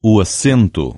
o assento